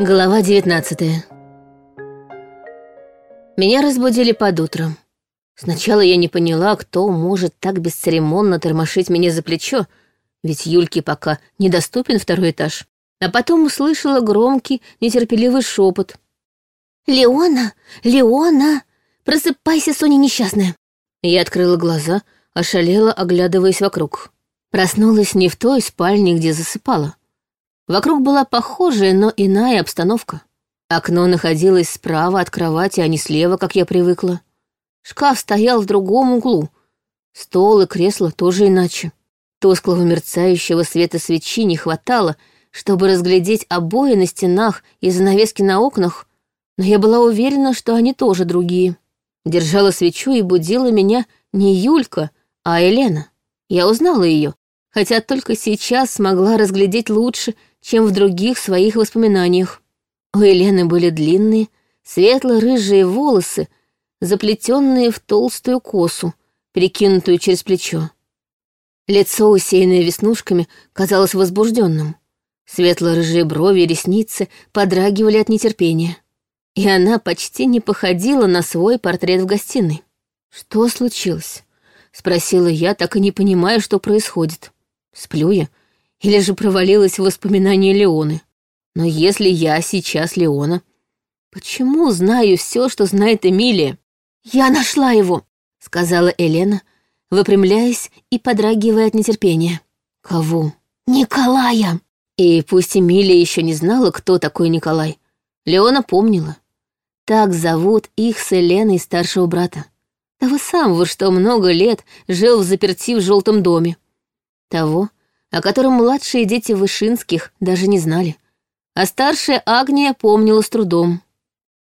Глава 19 Меня разбудили под утро. Сначала я не поняла, кто может так бесцеремонно тормошить меня за плечо, ведь Юльке пока недоступен второй этаж. А потом услышала громкий, нетерпеливый шепот. «Леона! Леона! Просыпайся, Соня несчастная!» Я открыла глаза, ошалела, оглядываясь вокруг. Проснулась не в той спальне, где засыпала. Вокруг была похожая, но иная обстановка. Окно находилось справа от кровати, а не слева, как я привыкла. Шкаф стоял в другом углу. Стол и кресло тоже иначе. Тусклого мерцающего света свечи не хватало, чтобы разглядеть обои на стенах и занавески на окнах, но я была уверена, что они тоже другие. Держала свечу и будила меня не Юлька, а Елена. Я узнала ее, хотя только сейчас смогла разглядеть лучше, чем в других своих воспоминаниях. У Елены были длинные, светло-рыжие волосы, заплетенные в толстую косу, перекинутую через плечо. Лицо, усеянное веснушками, казалось возбужденным. Светло-рыжие брови и ресницы подрагивали от нетерпения. И она почти не походила на свой портрет в гостиной. «Что случилось?» — спросила я, так и не понимая, что происходит. Сплю я или же провалилась в воспоминания Леоны. Но если я сейчас Леона, почему знаю все, что знает Эмилия? «Я нашла его», — сказала Елена, выпрямляясь и подрагивая от нетерпения. «Кого?» «Николая!» И пусть Эмилия еще не знала, кто такой Николай, Леона помнила. Так зовут их с Еленой старшего брата. Того самого, что много лет жил в заперти в желтом доме. Того, о котором младшие дети Вышинских даже не знали. А старшая Агния помнила с трудом.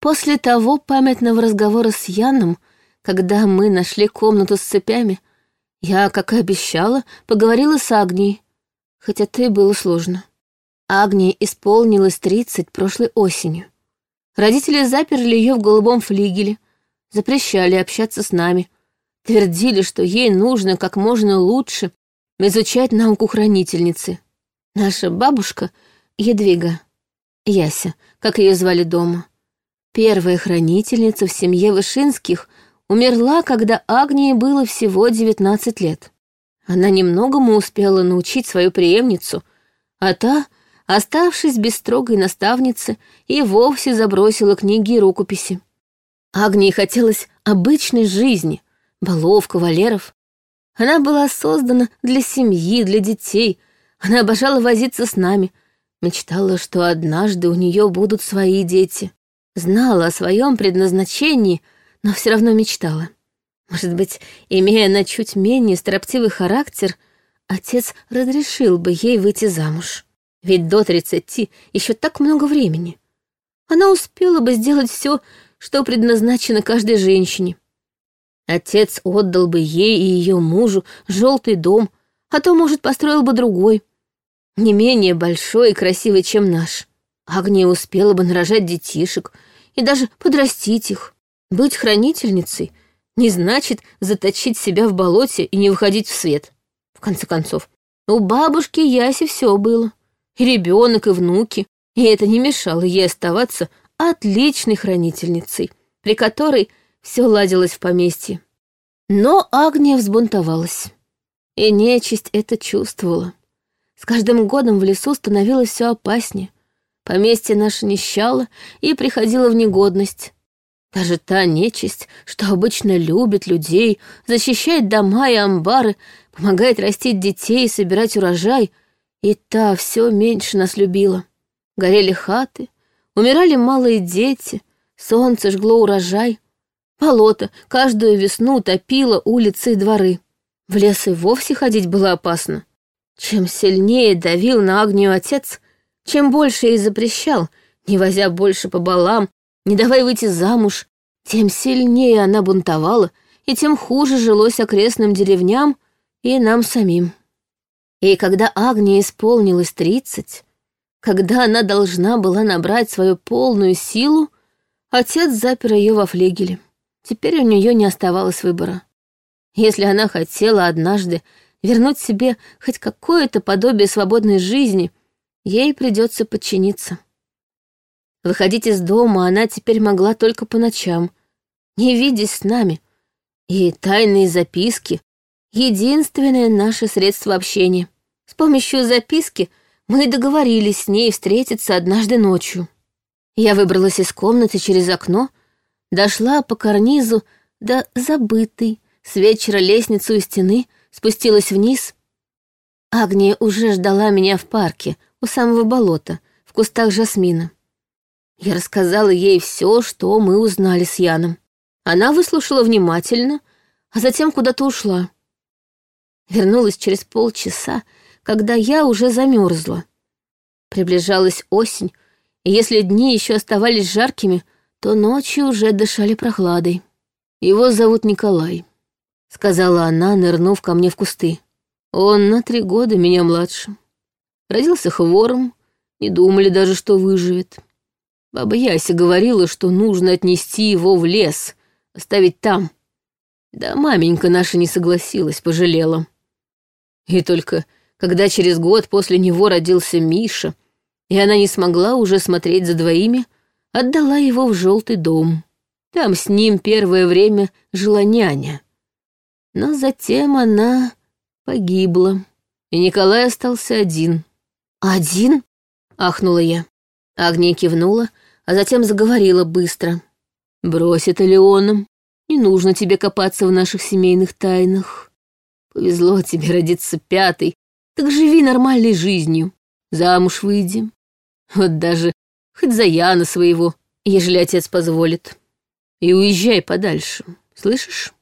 После того памятного разговора с Яном, когда мы нашли комнату с цепями, я, как и обещала, поговорила с Агнией, хотя это и было сложно. Агнии исполнилось тридцать прошлой осенью. Родители заперли ее в голубом флигеле, запрещали общаться с нами, твердили, что ей нужно как можно лучше изучать науку хранительницы. Наша бабушка, Едвига, Яся, как ее звали дома, первая хранительница в семье Вышинских, умерла, когда Агнии было всего 19 лет. Она немногому успела научить свою преемницу, а та, оставшись без строгой наставницы, и вовсе забросила книги и рукописи. Агнии хотелось обычной жизни, балов, кавалеров, она была создана для семьи, для детей. Она обожала возиться с нами. Мечтала, что однажды у нее будут свои дети. Знала о своем предназначении, но все равно мечтала. Может быть, имея на чуть менее строптивый характер, отец разрешил бы ей выйти замуж. Ведь до тридцати еще так много времени. Она успела бы сделать все, что предназначено каждой женщине. Отец отдал бы ей и ее мужу желтый дом, а то, может, построил бы другой, не менее большой и красивый, чем наш. Агния успела бы нарожать детишек и даже подрастить их. Быть хранительницей не значит заточить себя в болоте и не выходить в свет. В конце концов, у бабушки Яси все было. И ребенок, и внуки. И это не мешало ей оставаться отличной хранительницей, при которой все ладилось в поместье. Но Агния взбунтовалась. И нечисть это чувствовала. С каждым годом в лесу становилось все опаснее. Поместье наше нищало и приходило в негодность. Даже та нечисть, что обычно любит людей, защищает дома и амбары, помогает растить детей и собирать урожай, и та все меньше нас любила. Горели хаты, умирали малые дети, солнце жгло урожай, Болото каждую весну топило улицы и дворы. В лес и вовсе ходить было опасно. Чем сильнее давил на Агнию отец, чем больше ей запрещал, не возя больше по балам, не давай выйти замуж, тем сильнее она бунтовала, и тем хуже жилось окрестным деревням и нам самим. И когда Агния исполнилось тридцать, когда она должна была набрать свою полную силу, отец запер ее во флегеле. Теперь у нее не оставалось выбора. Если она хотела однажды вернуть себе хоть какое-то подобие свободной жизни, ей придется подчиниться. Выходить из дома она теперь могла только по ночам, не видясь с нами. И тайные записки — единственное наше средство общения. С помощью записки мы договорились с ней встретиться однажды ночью. Я выбралась из комнаты через окно, дошла по карнизу до забытой с вечера лестницу у стены, спустилась вниз. Агния уже ждала меня в парке, у самого болота, в кустах жасмина. Я рассказала ей все, что мы узнали с Яном. Она выслушала внимательно, а затем куда-то ушла. Вернулась через полчаса, когда я уже замерзла. Приближалась осень, и если дни еще оставались жаркими, то ночи уже дышали прохладой. Его зовут Николай, сказала она, нырнув ко мне в кусты. Он на три года меня младше. Родился хвором, не думали даже, что выживет. Баба Яся говорила, что нужно отнести его в лес, оставить там. Да маменька наша не согласилась, пожалела. И только когда через год после него родился Миша, и она не смогла уже смотреть за двоими, отдала его в желтый дом. Там с ним первое время жила няня. Но затем она погибла, и Николай остался один. «Один?» — ахнула я. Агния кивнула, а затем заговорила быстро. «Брось это Леоном. Не нужно тебе копаться в наших семейных тайнах. Повезло тебе родиться пятой, так живи нормальной жизнью. Замуж выйди. Вот даже хоть за Яна своего, ежели отец позволит. И уезжай подальше, слышишь?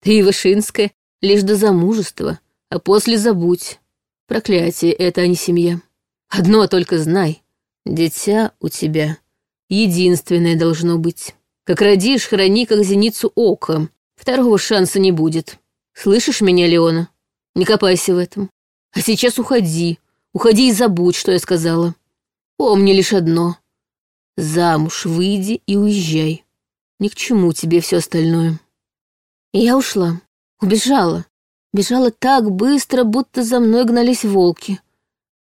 Ты, Вышинская, лишь до замужества, а после забудь. Проклятие это, а не семья. Одно только знай, дитя у тебя единственное должно быть. Как родишь, храни как зеницу ока. Второго шанса не будет. Слышишь меня, Леона? Не копайся в этом. А сейчас уходи. Уходи и забудь, что я сказала. Помни лишь одно. Замуж выйди и уезжай. Ни к чему тебе все остальное. И я ушла. Убежала. Бежала так быстро, будто за мной гнались волки.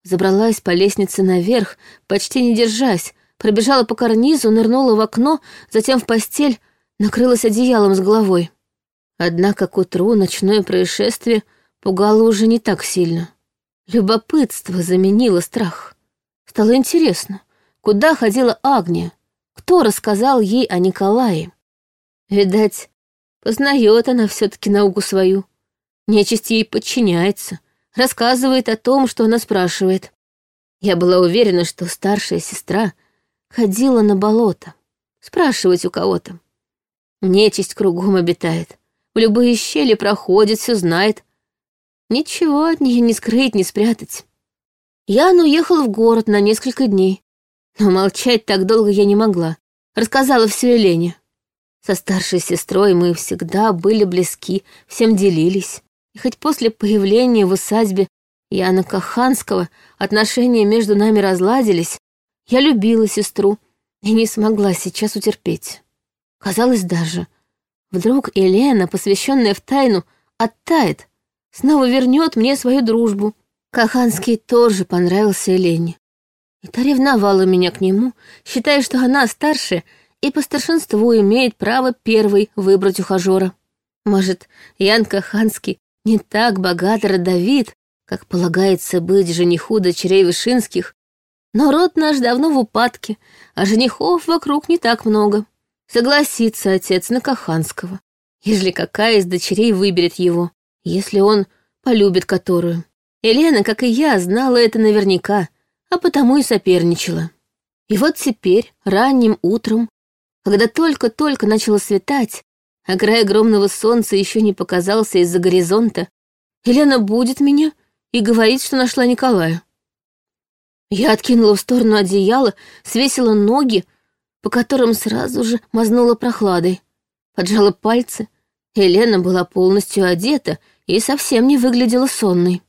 Забралась по лестнице наверх, почти не держась, пробежала по карнизу, нырнула в окно, затем в постель, накрылась одеялом с головой. Однако к утру ночное происшествие пугало уже не так сильно. Любопытство заменило страх. Стало интересно, куда ходила Агния, кто рассказал ей о Николае. Видать, познает она все-таки науку свою. Нечисть ей подчиняется, рассказывает о том, что она спрашивает. Я была уверена, что старшая сестра ходила на болото, спрашивать у кого-то. Нечисть кругом обитает, в любые щели проходит, все знает. Ничего от нее не скрыть, не спрятать. Яна уехала в город на несколько дней, но молчать так долго я не могла. Рассказала все Елене. Со старшей сестрой мы всегда были близки, всем делились. И хоть после появления в усадьбе Яна Каханского отношения между нами разладились, я любила сестру и не смогла сейчас утерпеть. Казалось даже, вдруг Елена, посвященная в тайну, оттает, снова вернет мне свою дружбу. Каханский тоже понравился Елене. Та ревновала меня к нему, считая, что она старше и по старшинству имеет право первой выбрать ухажера. Может, Ян Каханский не так богат родовит, как полагается быть жениху дочерей Вышинских, но род наш давно в упадке, а женихов вокруг не так много. Согласится отец на Каханского, ежели какая из дочерей выберет его, если он полюбит которую. Елена, как и я, знала это наверняка, а потому и соперничала. И вот теперь, ранним утром, когда только-только начало светать, а край огромного солнца еще не показался из-за горизонта, Елена будет меня и говорит, что нашла Николая. Я откинула в сторону одеяла, свесила ноги, по которым сразу же мазнула прохладой. Поджала пальцы. Елена была полностью одета и совсем не выглядела сонной.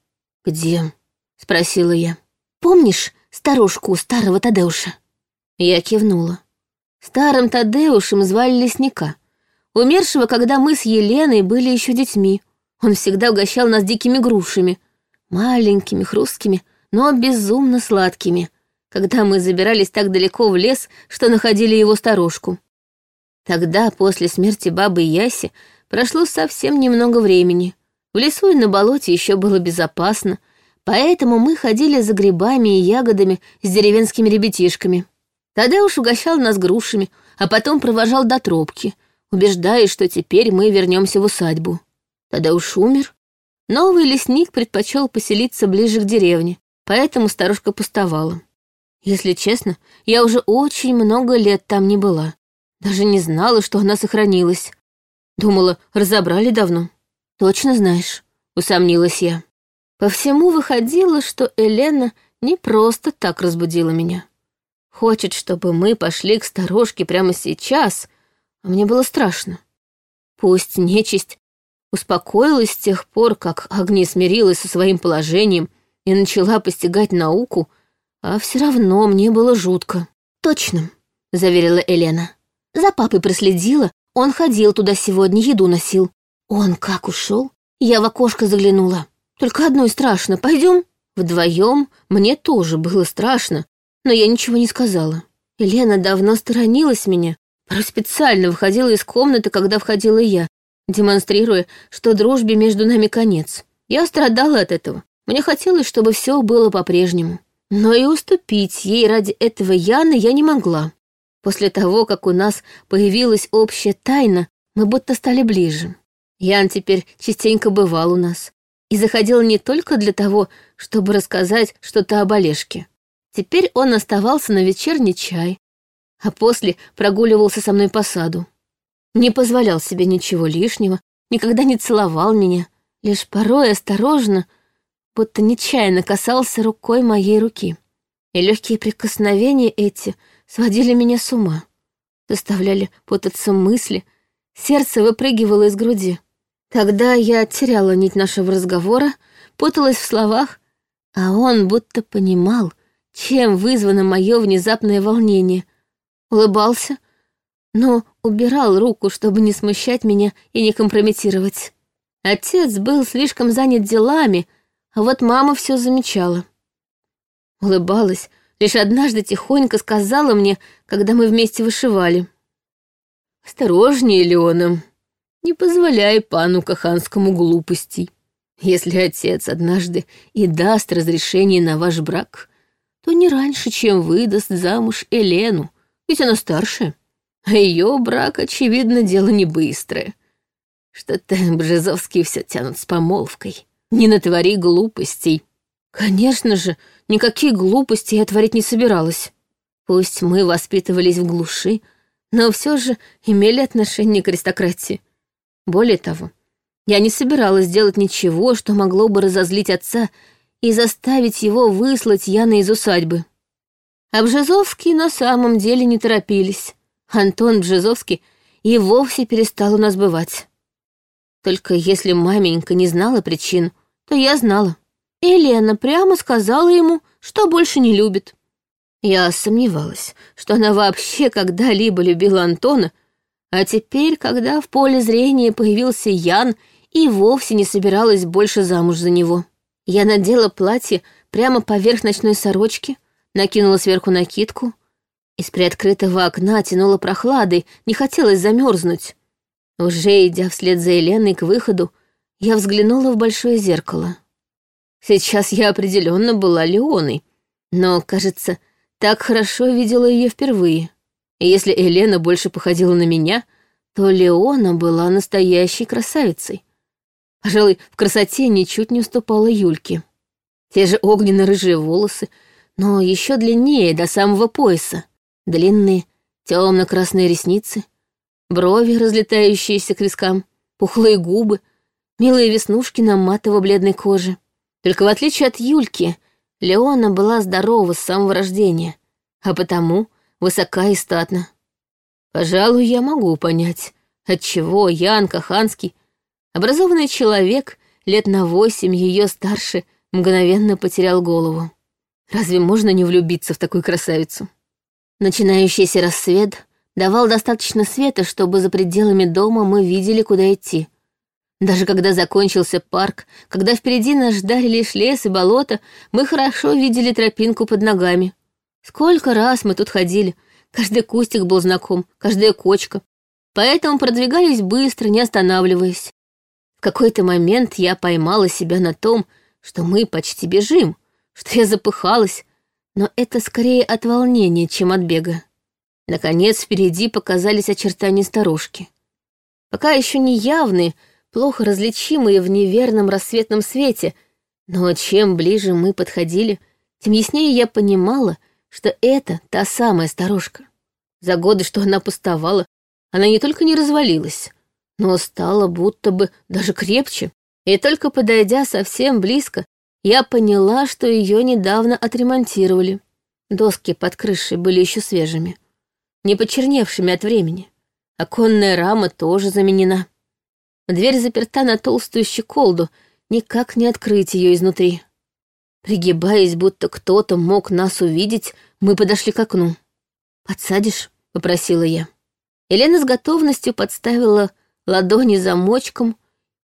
«Где?» — спросила я. «Помнишь старушку старого Тадеуша?» Я кивнула. Старым Тадеушем звали лесника, умершего, когда мы с Еленой были еще детьми. Он всегда угощал нас дикими грушами, маленькими, хрусткими, но безумно сладкими, когда мы забирались так далеко в лес, что находили его сторожку. Тогда, после смерти бабы Яси, прошло совсем немного времени. В лесу и на болоте еще было безопасно, поэтому мы ходили за грибами и ягодами с деревенскими ребятишками. Уж угощал нас грушами, а потом провожал до тропки, убеждая, что теперь мы вернемся в усадьбу. Уж умер. Новый лесник предпочел поселиться ближе к деревне, поэтому старушка пустовала. Если честно, я уже очень много лет там не была. Даже не знала, что она сохранилась. Думала, разобрали давно. Точно знаешь, усомнилась я. По всему выходило, что Елена не просто так разбудила меня. Хочет, чтобы мы пошли к сторожке прямо сейчас, а мне было страшно. Пусть нечисть успокоилась с тех пор, как Агния смирилась со своим положением и начала постигать науку, а все равно мне было жутко. «Точно», — заверила Елена. За папой проследила, он ходил туда сегодня, еду носил. Он как ушел? Я в окошко заглянула. Только одной страшно, пойдем? Вдвоем мне тоже было страшно, но я ничего не сказала. Елена давно сторонилась меня, порой специально выходила из комнаты, когда входила я, демонстрируя, что дружбе между нами конец. Я страдала от этого. Мне хотелось, чтобы все было по-прежнему. Но и уступить ей ради этого Яны я не могла. После того, как у нас появилась общая тайна, мы будто стали ближе. Ян теперь частенько бывал у нас. И заходил не только для того, чтобы рассказать что-то об Олежке. Теперь он оставался на вечерний чай, а после прогуливался со мной по саду. Не позволял себе ничего лишнего, никогда не целовал меня, лишь порой осторожно, будто нечаянно касался рукой моей руки. И легкие прикосновения эти — сводили меня с ума, заставляли путаться мысли, сердце выпрыгивало из груди. Тогда я теряла нить нашего разговора, путалась в словах, а он будто понимал, чем вызвано мое внезапное волнение. Улыбался, но убирал руку, чтобы не смущать меня и не компрометировать. Отец был слишком занят делами, а вот мама все замечала. Улыбалась, Лишь однажды тихонько сказала мне, когда мы вместе вышивали. «Осторожнее, Леона, не позволяй пану Каханскому глупостей. Если отец однажды и даст разрешение на ваш брак, то не раньше, чем выдаст замуж Елену, ведь она старше. А ее брак, очевидно, дело не быстрое. Что-то Бжезовские все тянут с помолвкой. Не натвори глупостей. Конечно же, никакие глупости я творить не собиралась. Пусть мы воспитывались в глуши, но все же имели отношение к аристократии. Более того, я не собиралась делать ничего, что могло бы разозлить отца и заставить его выслать Яна из усадьбы. А Бжезовские на самом деле не торопились. Антон Бжезовский и вовсе перестал у нас бывать. Только если маменька не знала причин, то я знала. Елена прямо сказала ему, что больше не любит. Я сомневалась, что она вообще когда-либо любила Антона, а теперь, когда в поле зрения появился Ян, и вовсе не собиралась больше замуж за него. Я надела платье прямо поверх ночной сорочки, накинула сверху накидку. Из приоткрытого окна тянуло прохладой, не хотелось замерзнуть. Уже идя вслед за Еленой к выходу, я взглянула в большое зеркало. Сейчас я определенно была Леоной, но, кажется, так хорошо видела ее впервые. И если Елена больше походила на меня, то Леона была настоящей красавицей. Пожалуй, в красоте ничуть не уступала Юльке. Те же огненно-рыжие волосы, но еще длиннее, до самого пояса. Длинные, темно-красные ресницы, брови, разлетающиеся к вискам, пухлые губы, милые веснушки на матово-бледной коже. Только в отличие от Юльки, Леона была здорова с самого рождения, а потому высока и статна. Пожалуй, я могу понять, отчего Ян Каханский, образованный человек, лет на восемь ее старше, мгновенно потерял голову. Разве можно не влюбиться в такую красавицу? Начинающийся рассвет давал достаточно света, чтобы за пределами дома мы видели, куда идти. Даже когда закончился парк, когда впереди нас ждали лишь лес и болото, мы хорошо видели тропинку под ногами. Сколько раз мы тут ходили, каждый кустик был знаком, каждая кочка, поэтому продвигались быстро, не останавливаясь. В какой-то момент я поймала себя на том, что мы почти бежим, что я запыхалась, но это скорее от волнения, чем от бега. Наконец впереди показались очертания сторожки. Пока еще не явные, плохо различимые в неверном рассветном свете, но чем ближе мы подходили, тем яснее я понимала, что это та самая сторожка. За годы, что она пустовала, она не только не развалилась, но стала будто бы даже крепче. И только подойдя совсем близко, я поняла, что ее недавно отремонтировали. Доски под крышей были еще свежими, не почерневшими от времени. Оконная рама тоже заменена. Дверь заперта на толстую щеколду, никак не открыть ее изнутри. Пригибаясь, будто кто-то мог нас увидеть, мы подошли к окну. «Подсадишь?» — попросила я. Елена с готовностью подставила ладони замочком.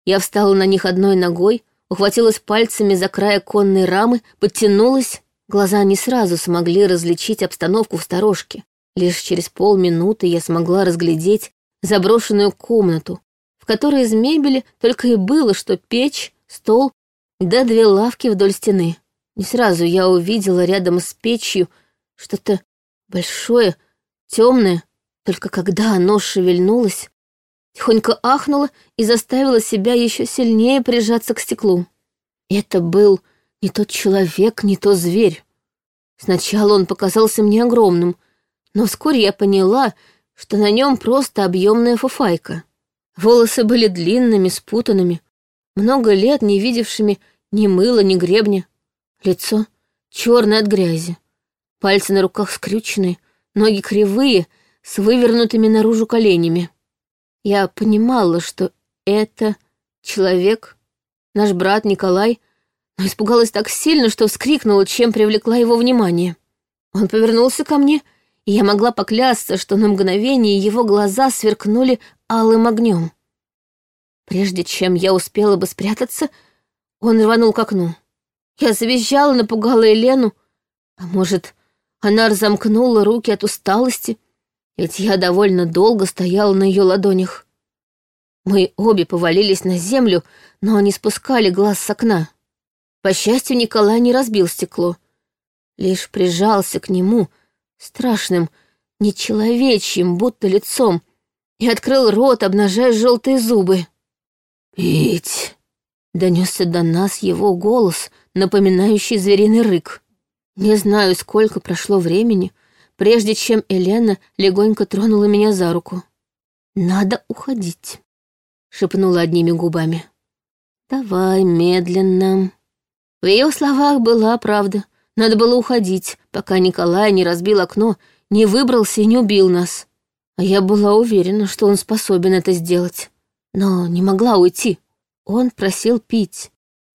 Я встала на них одной ногой, ухватилась пальцами за край конной рамы, подтянулась. Глаза не сразу смогли различить обстановку в сторожке. Лишь через полминуты я смогла разглядеть заброшенную комнату, в которой из мебели только и было, что печь, стол, да две лавки вдоль стены. Не сразу я увидела рядом с печью что-то большое, темное, только когда оно шевельнулось, тихонько ахнула и заставила себя еще сильнее прижаться к стеклу. Это был не тот человек, не то зверь. Сначала он показался мне огромным, но вскоре я поняла, что на нем просто объемная фуфайка. Волосы были длинными, спутанными, много лет не видевшими ни мыла, ни гребня. Лицо черное от грязи, пальцы на руках скрюченные, ноги кривые, с вывернутыми наружу коленями. Я понимала, что это человек, наш брат Николай, но испугалась так сильно, что вскрикнула, чем привлекла его внимание. Он повернулся ко мне, и я могла поклясться, что на мгновение его глаза сверкнули алым огнем. Прежде чем я успела бы спрятаться, он рванул к окну. Я завизжала, напугала Елену, а может, она разомкнула руки от усталости, ведь я довольно долго стояла на ее ладонях. Мы обе повалились на землю, но не спускали глаз с окна. По счастью, Николай не разбил стекло, лишь прижался к нему страшным, нечеловечьим, будто лицом, и открыл рот, обнажая желтые зубы. «Пить!» — донесся до нас его голос, напоминающий звериный рык. Не знаю, сколько прошло времени, — прежде чем Елена легонько тронула меня за руку. «Надо уходить», — шепнула одними губами. «Давай медленно». В ее словах была правда. Надо было уходить, пока Николай не разбил окно, не выбрался и не убил нас. А я была уверена, что он способен это сделать. Но не могла уйти. Он просил пить,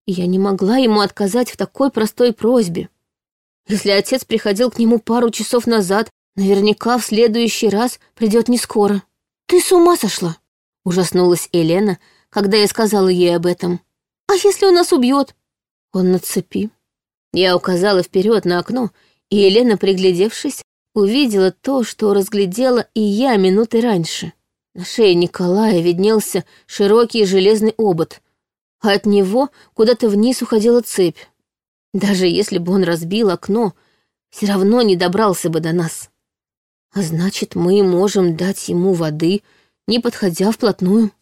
и я не могла ему отказать в такой простой просьбе. Если отец приходил к нему пару часов назад, наверняка в следующий раз придет не скоро. Ты с ума сошла? Ужаснулась Елена, когда я сказала ей об этом. А если он нас убьет? Он на цепи. Я указала вперед на окно, и Елена, приглядевшись, увидела то, что разглядела и я минуты раньше. На шее Николая виднелся широкий железный обод, а от него куда-то вниз уходила цепь. Даже если бы он разбил окно, все равно не добрался бы до нас. А значит, мы можем дать ему воды, не подходя вплотную.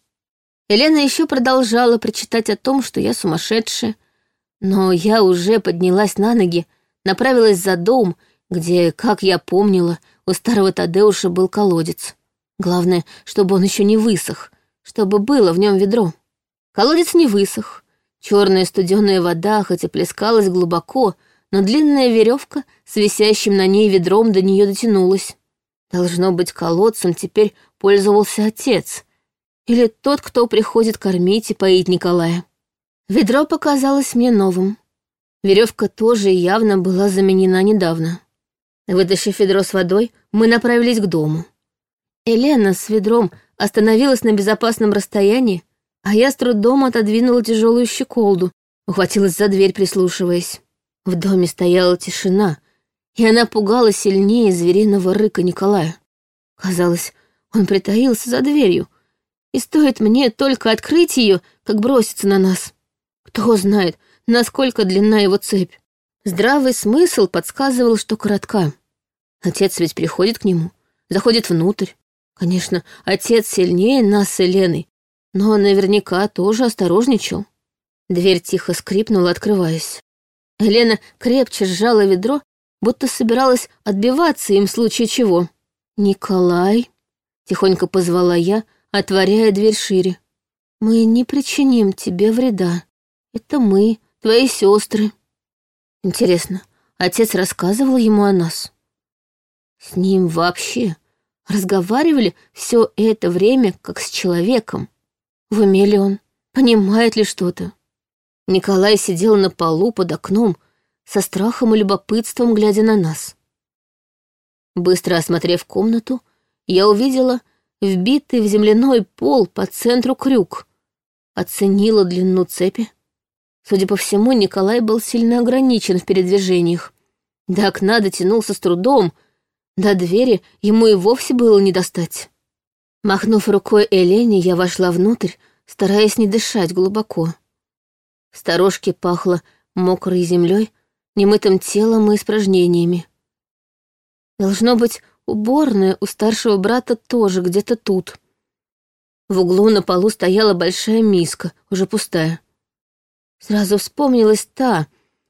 Елена еще продолжала прочитать о том, что я сумасшедшая, но я уже поднялась на ноги, направилась за дом, где, как я помнила, у старого Тадеуша был колодец. Главное, чтобы он еще не высох, чтобы было в нем ведро. Колодец не высох, Черная студеная вода, хоть и плескалась глубоко, но длинная веревка с висящим на ней ведром до нее дотянулась. Должно быть, колодцем теперь пользовался отец. Или тот, кто приходит кормить и поить Николая. Ведро показалось мне новым. Веревка тоже явно была заменена недавно. Вытащив ведро с водой, мы направились к дому. Елена с ведром остановилась на безопасном расстоянии, а я с трудом отодвинула тяжелую щеколду, ухватилась за дверь, прислушиваясь. В доме стояла тишина, и она пугала сильнее звериного рыка Николая. Казалось, он притаился за дверью, и стоит мне только открыть ее, как бросится на нас. Кто знает, насколько длинна его цепь. Здравый смысл подсказывал, что коротка. Отец ведь приходит к нему, заходит внутрь. Конечно, отец сильнее нас с Еленой, но наверняка тоже осторожничал. Дверь тихо скрипнула, открываясь. Елена крепче сжала ведро, будто собиралась отбиваться им в случае чего. «Николай», — тихонько позвала я, отворяя дверь шире, — «мы не причиним тебе вреда. Это мы, твои сестры. Интересно, отец рассказывал ему о нас? С ним вообще разговаривали все это время как с человеком. В уме ли он? Понимает ли что-то? Николай сидел на полу под окном, со страхом и любопытством глядя на нас. Быстро осмотрев комнату, я увидела вбитый в земляной пол по центру крюк, оценила длину цепи. Судя по всему, Николай был сильно ограничен в передвижениях. До окна дотянулся с трудом, до двери ему и вовсе было не достать. Махнув рукой Элене, я вошла внутрь, стараясь не дышать глубоко. В сторожке пахло мокрой землей, немытым телом и испражнениями. Должно быть, уборная у старшего брата тоже где-то тут. В углу на полу стояла большая миска, уже пустая. Сразу вспомнилась та,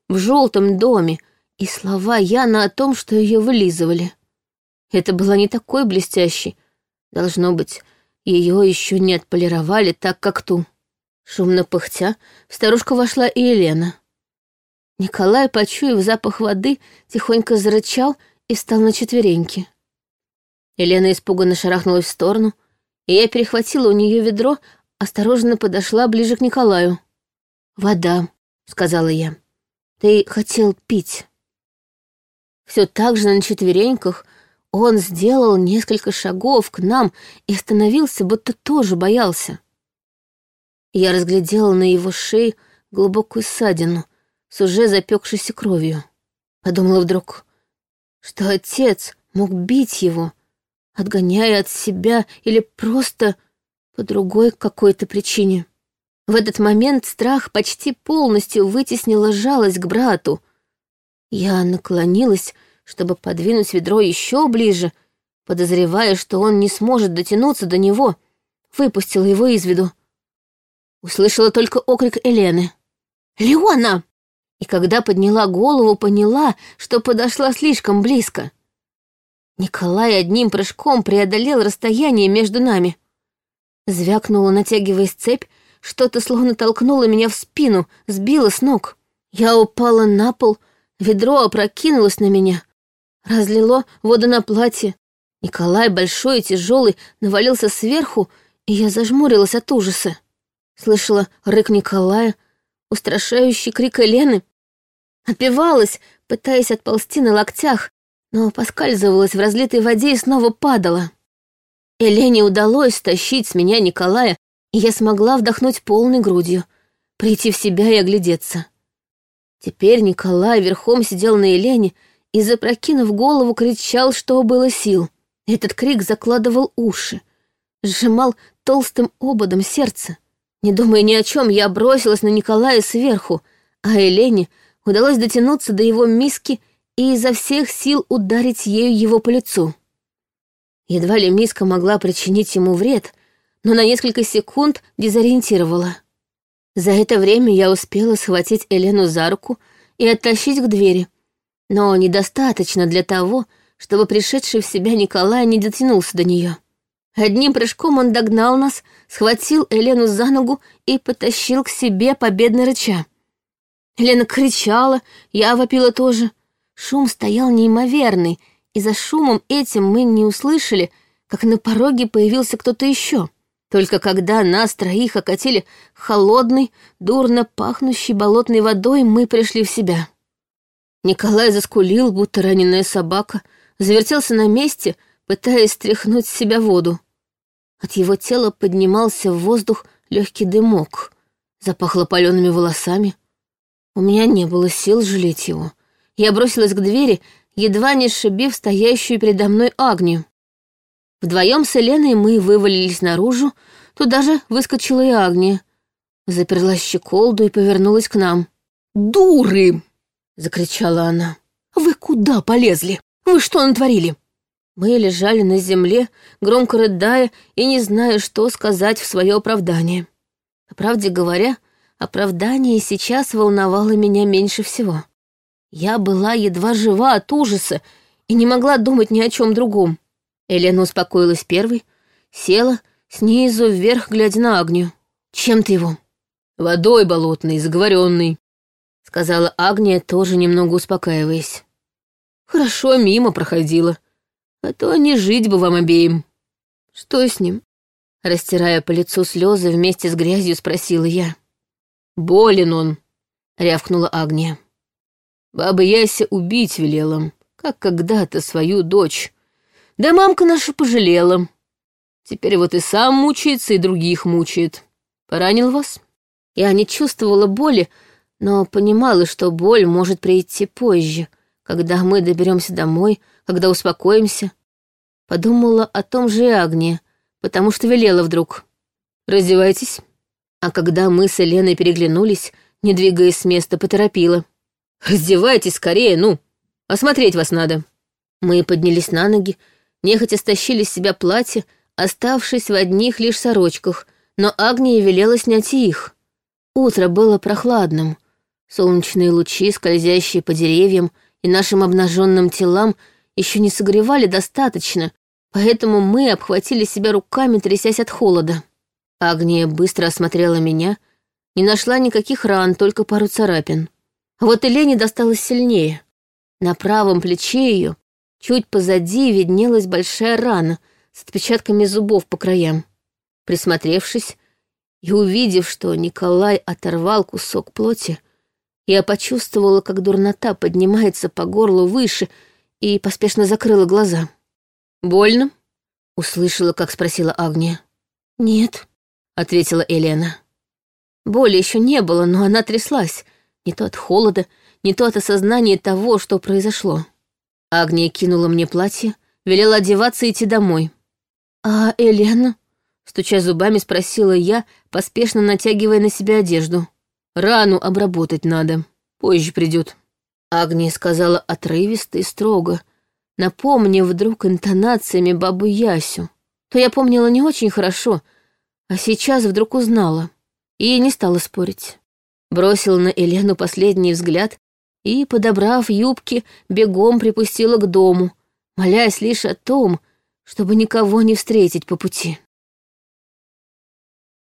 в желтом доме, и слова Яна о том, что ее вылизывали. Это была не такой блестящей. Должно быть, ее еще не отполировали так, как ту. Шумно пыхтя, в старушку вошла и Елена. Николай, почуяв запах воды, тихонько зарычал и встал на четвереньки. Елена испуганно шарахнулась в сторону, и я перехватила у нее ведро, осторожно подошла ближе к Николаю. «Вода», — сказала я. «Ты хотел пить». Все так же на четвереньках он сделал несколько шагов к нам и остановился, будто тоже боялся. Я разглядела на его шее глубокую ссадину с уже запекшейся кровью. Подумала вдруг, что отец мог бить его, отгоняя от себя или просто по другой какой-то причине. В этот момент страх почти полностью вытеснила жалость к брату. Я наклонилась, чтобы подвинуть ведро еще ближе, подозревая, что он не сможет дотянуться до него, выпустила его из виду. Услышала только окрик Елены. «Леона!» И когда подняла голову, поняла, что подошла слишком близко. Николай одним прыжком преодолел расстояние между нами. Звякнула, натягиваясь цепь, что-то словно толкнуло меня в спину, сбило с ног. Я упала на пол, ведро опрокинулось на меня. Разлило воду на платье. Николай, большой и тяжелый, навалился сверху, и я зажмурилась от ужаса. Слышала рык Николая, устрашающий крик Елены. Отпивалась, пытаясь отползти на локтях, но поскальзывалась в разлитой воде и снова падала. Елене удалось стащить с меня Николая, и я смогла вдохнуть полной грудью, прийти в себя и оглядеться. Теперь Николай верхом сидел на Елене и, запрокинув голову, кричал, что было сил. Этот крик закладывал уши, сжимал толстым ободом сердце. Не думая ни о чем, я бросилась на Николая сверху, а Елене удалось дотянуться до его миски и изо всех сил ударить ею его по лицу. Едва ли миска могла причинить ему вред, но на несколько секунд дезориентировала. За это время я успела схватить Елену за руку и оттащить к двери, но недостаточно для того, чтобы пришедший в себя Николай не дотянулся до нее. Одним прыжком он догнал нас, схватил Елену за ногу и потащил к себе победно рыча. Елена кричала, я вопила тоже. Шум стоял неимоверный, и за шумом этим мы не услышали, как на пороге появился кто-то еще. Только когда нас троих окатили холодной, дурно пахнущей болотной водой, мы пришли в себя. Николай заскулил, будто раненая собака, завертелся на месте, пытаясь стряхнуть с себя воду. От его тела поднимался в воздух легкий дымок, запахло палеными волосами. У меня не было сил жалеть его. Я бросилась к двери, едва не сшибив стоящую передо мной Агнию. Вдвоем с Еленой мы вывалились наружу, туда же выскочила и Агния. Заперла щеколду и повернулась к нам. «Дуры!» — закричала она. «Вы куда полезли? Вы что натворили?» Мы лежали на земле, громко рыдая и не зная, что сказать в свое оправдание. По правде говоря, оправдание сейчас волновало меня меньше всего. Я была едва жива от ужаса и не могла думать ни о чем другом. Елена успокоилась первой, села, снизу вверх, глядя на Агнию. «Чем ты его?» «Водой болотной, заговоренной», — сказала Агния, тоже немного успокаиваясь. «Хорошо, мимо проходила. А то не жить бы вам обеим». «Что с ним?» Растирая по лицу слезы вместе с грязью, спросила я. «Болен он», — рявкнула Агния. «Баба Яся убить велела, как когда-то свою дочь. Да мамка наша пожалела. Теперь вот и сам мучается, и других мучает. Поранил вас?» Я не чувствовала боли, но понимала, что боль может прийти позже, когда мы доберемся домой, когда успокоимся. Подумала о том же и Агния, потому что велела вдруг. «Раздевайтесь». А когда мы с Еленой переглянулись, не двигаясь с места, поторопила. «Раздевайтесь скорее, ну! Осмотреть вас надо!» Мы поднялись на ноги, нехотя стащили с себя платье, оставшись в одних лишь сорочках, но Агния велела снять и их. Утро было прохладным. Солнечные лучи, скользящие по деревьям и нашим обнаженным телам, еще не согревали достаточно, поэтому мы обхватили себя руками, трясясь от холода. Агния быстро осмотрела меня, не нашла никаких ран, только пару царапин. А вот Елене досталось сильнее. На правом плече ее, чуть позади, виднелась большая рана с отпечатками зубов по краям. Присмотревшись и увидев, что Николай оторвал кусок плоти, я почувствовала, как дурнота поднимается по горлу выше, и поспешно закрыла глаза. «Больно?» — услышала, как спросила Агния. «Нет», — ответила Елена. Боли еще не было, но она тряслась, не то от холода, не то от осознания того, что произошло. Агния кинула мне платье, велела одеваться и идти домой. «А Елена?» — стуча зубами, спросила я, поспешно натягивая на себя одежду. «Рану обработать надо, позже придет. Агния сказала отрывисто и строго, напомнив вдруг интонациями бабу Ясю. То я помнила не очень хорошо, а сейчас вдруг узнала. И не стала спорить. Бросила на Елену последний взгляд и, подобрав юбки, бегом припустила к дому, молясь лишь о том, чтобы никого не встретить по пути.